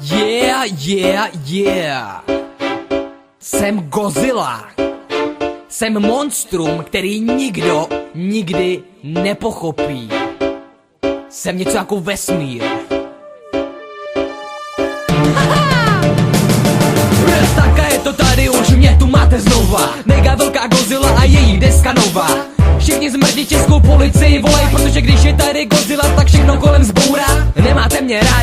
Yeah, yeah, yeah. Jsem Godzilla. Jsem monstrum, který nikdo nikdy nepochopí. Jsem něco jako vesmír. Taka je to tady, už mě tu máte znova Mega velká Godzilla a její deska nová Všichni zmrdí českou policii volej Protože když je tady Godzilla, tak všechno kolem zbourá Nemáte mě rádi,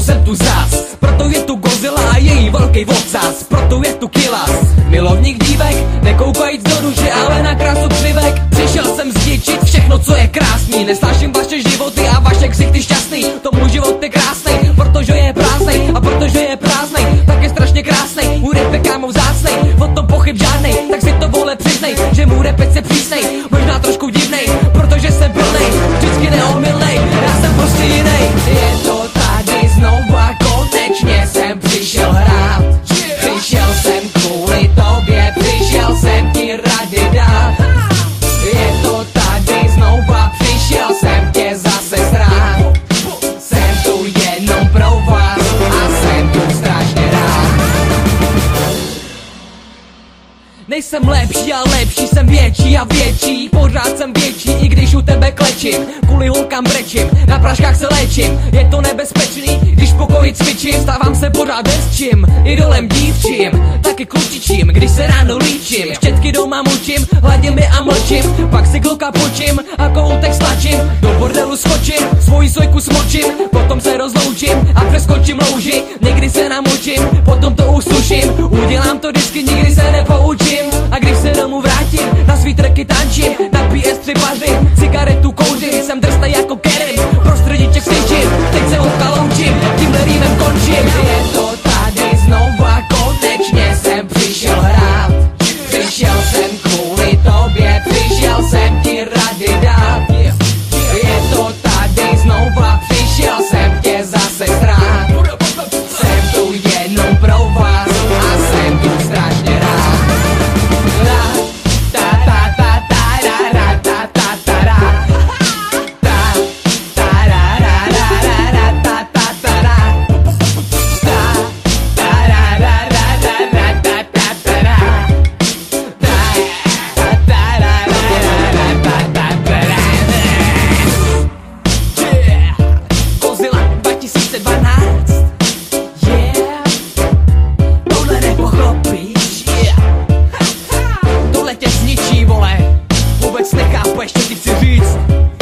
proto jsem tu zas. Proto je tu Godzilla a její velký vocas Proto je tu Kilas. Milovník dívek, nekoukajíc do duše, ale na krásu křivek. Přišel jsem zničit všechno, co je krásný. Nesnáším vaše životy a vaše ksichty šťastný. To můj život je krásný, protože je prázdnej. A protože je prázdnej, tak je strašně krásný Můj rap je kámo vzácnej, o tom pochyb žádnej Tak si to vole přiznej, že můj repec je přísnej. Možná trošku Nejsem lepší a lepší, jsem větší a větší. Pořád jsem větší, i když u tebe klečím. Kvůli holkám brečím, na praškách se léčím. Je to nebezpečný, když pokoji cvičím. Stávám se pořád bez čím, idolem dívčím. Taky klučičím, když se ráno líčím. Štětky doma mučím, hladím je a mlčím. Pak si kloka počím a koutek stlačím. Do bordelu skočím, svoji sojku smočím. Potom se rozloučím a přeskočím louži que. la wesh, c'est vite